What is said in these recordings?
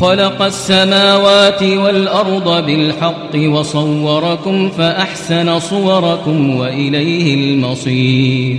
خلق السماوات والأرض بالحق وصوركم فأحسن صوركم وإليه المصير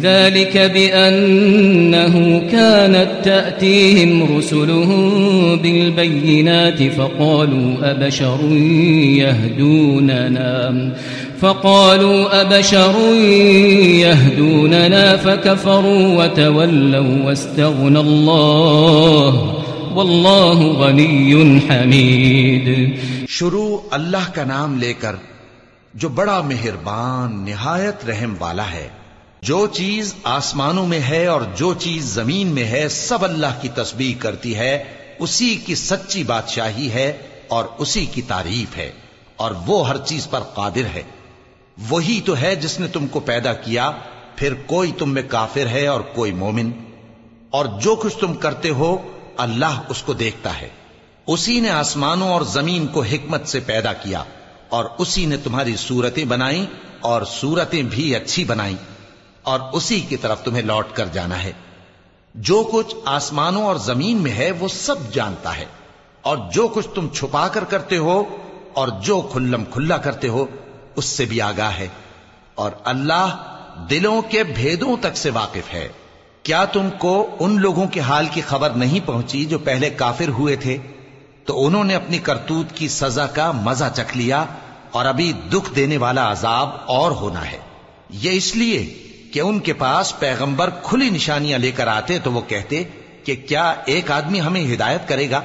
ذلك بأنه كانت تأتيهم رسلهم بالبينات فقالوا أبشر يهدوننا، فقالوا أبشر يهدوننا فكفروا وتولوا واستغنى الله والله غني حميد. شروع اللہ کا نام لے کر جو بڑا مہربان، نہایت رحم والا ہے۔ جو چیز آسمانوں میں ہے اور جو چیز زمین میں ہے، سب اللہ کی تسبیح کرتی ہے، اسی کی سچی بادشاہی ہے اور اسی کی تعریف ہے، اور وہ ہر چیز پر قادر ہے۔ وہی تو ہے جس نے تم کو پیدا کیا، پھر کوئی تم میں کافر ہے اور کوئی مومن۔ اور جو کچھ تم کرتے ہو، اللہ اس کو دیکھتا ہے۔ اسی نے آسمانوں اور زمین کو حکمت سے پیدا کیا، اور اسی نے تمہاری صورتیں بنائی اور صورتیں بھی اچھی بنائی اور اسی کی طرف تمہیں لوٹ کر جانا ہے۔ جو کچھ آسمانوں اور زمین میں ہے، وہ سب جانتا ہے۔ اور جو کچھ تم چھپا کر کرتے ہو اور جو کھلم کھلا کرتے ہو، اس سے بھی آگاہ ہے۔ اور اللہ دلوں کے بھیدوں تک سے واقف ہے۔ کیا تم کو ان لوگوں کے حال کی خبر نہیں پہنچی جو پہلے کافر ہوئے تھے؟ تو انہوں نے اپنی کرتوت کی سزا کا مزہ چکھ لیا اور ابھی دکھ دینے والا عذاب اور ہونا ہے۔ یہ اس لیے کہ ان کے پاس پیغمبر کھلی نشانیاں لے کر آتے تو وہ کہتے کہ کیا ایک آدمی ہمیں ہدایت کرے گا؟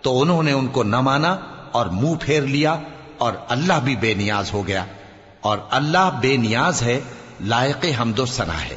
تو انہوں نے ان کو نہ مانا اور منہ پھیر لیا اور اللہ بھی بے نیاز ہو گیا۔ اور اللہ بے نیاز ہے، لائق حمد و ثنا ہے۔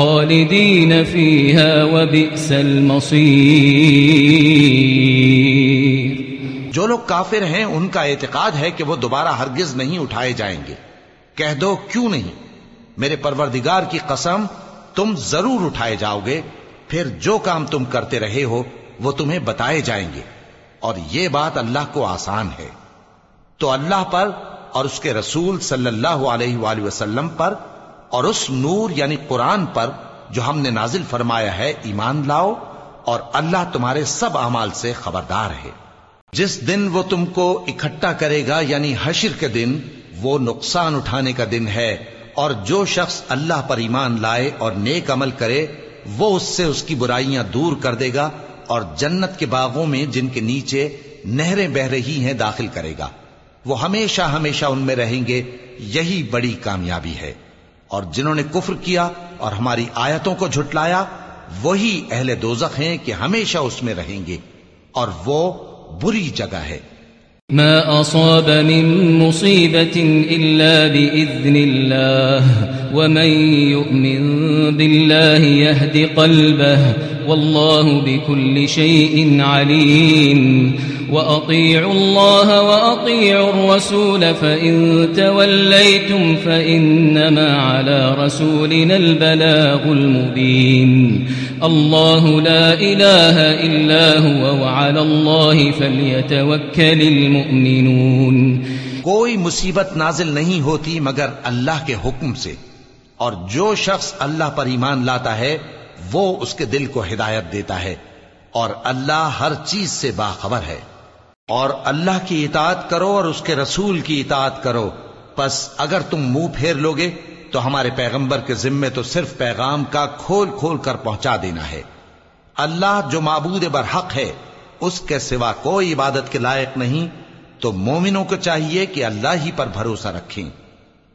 خالدين فيها وبئس المصير جو لوگ کافر ہیں، ان کا اعتقاد ہے کہ وہ دوبارہ ہرگز نہیں اٹھائے جائیں گے۔ کہہ دو، کیوں نہیں؟ میرے پروردگار کی قسم، تم ضرور اٹھائے جاؤ گے۔ پھر جو کام تم کرتے رہے ہو، وہ تمہیں بتائے جائیں گے۔ اور یہ بات اللہ کو آسان ہے۔ تو اللہ پر اور اس کے رسول صلی اللہ علیہ وآلہ وسلم پر اور اس نور یعنی قرآن پر جو ہم نے نازل فرمایا ہے، ایمان لاؤ اور اللہ تمہارے سب اعمال سے خبردار ہے۔ جس دن وہ تم کو اکٹھا کرے گا یعنی حشر کے دن، وہ نقصان اٹھانے کا دن ہے اور جو شخص اللہ پر ایمان لائے اور نیک عمل کرے، وہ اس سے اس کی برائیاں دور کر دے گا اور جنت کے باغوں میں جن کے نیچے نہریں بہ رہی ہیں داخل کرے گا۔ وہ ہمیشہ ہمیشہ ان میں رہیں گے، یہی بڑی کامیابی ہے۔ اور جنہوں نے کفر کیا اور ہماری آیتوں کو جھٹلایا، وہی اہل دوزخ ہیں کہ ہمیشہ اس میں رہیں گے، اور وہ بری جگہ ہے۔ ما أصاب من مصيبة إلا بإذن الله ومن يؤمن بالله يهد قلبه والله بكل شيء عليم وأطيعوا الله وأطيعوا الرسول فإن توليتم فإنما على رسولنا البلاغ المبين الله لا إله إلا هو وعلى الله فليتوكل المؤمنون کوئی مصیبت نازل نہیں ہوتی مگر اللہ کے حکم سے اور جو شخص اللہ پر ایمان لاتا ہے، وہ اس کے دل کو ہدایت دیتا ہے اور اللہ ہر چیز سے باخبر ہے۔ اور اللہ کی اطاعت کرو اور اس کے رسول کی اطاعت کرو۔ پس اگر تم منہ پھیر لوگے، تو ہمارے پیغمبر کے ذمے تو صرف پیغام کا کھول کھول کر پہنچا دینا ہے۔ اللہ جو معبود برحق ہے، اس کے سوا کوئی عبادت کے لائق نہیں۔ تو مومنوں کو چاہیے کہ اللہ ہی پر بھروسہ رکھیں۔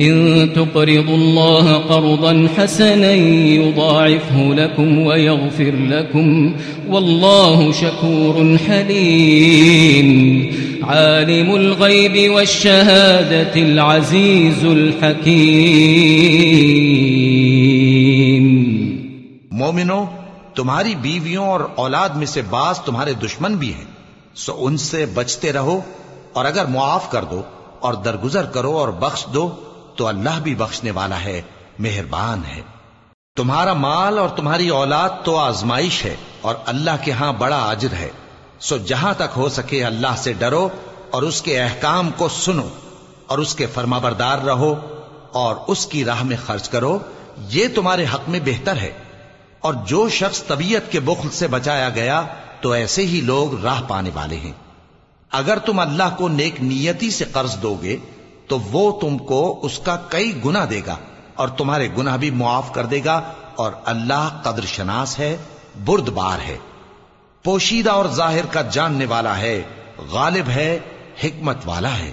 إن تقرضوا الله قرضا حسنا يضاعفه لكم ويغفر لكم والله شكور حليم. عالم الغيب والشهادة العزيز الحكيم. مومنو، تمہاری بیویوں اور اولاد میں سے بعض تمہارے دشمن بھی ہیں۔ سو ان سے بچتے رہو اور اگر معاف کر دو اور درگزر کرو اور بخش دو تو اللہ بھی بخشنے والا ہے، مہربان ہے۔ تمہارا مال اور تمہاری اولاد تو آزمائش ہے اور اللہ کے ہاں بڑا اجر ہے۔ سو جہاں تک ہو سکے اللہ سے ڈرو اور اس کے احکام کو سنو اور اس کے فرما بردار رہو اور اس کی راہ میں خرچ کرو۔ یہ تمہارے حق میں بہتر ہے۔ اور جو شخص طبیعت کے بخل سے بچایا گیا تو ایسے ہی لوگ راہ پانے والے ہیں۔ اگر تم اللہ کو نیک نیتی سے قرض دو گے تو وہ تم کو اس کا کئی گنا دے گا اور تمہارے گنا بھی معاف کر دے گا اور اللہ قدر شناس ہے برد بار ہے۔ پوشیدہ اور ظاہر کا جاننے والا ہے، غالب ہے، حکمت والا ہے۔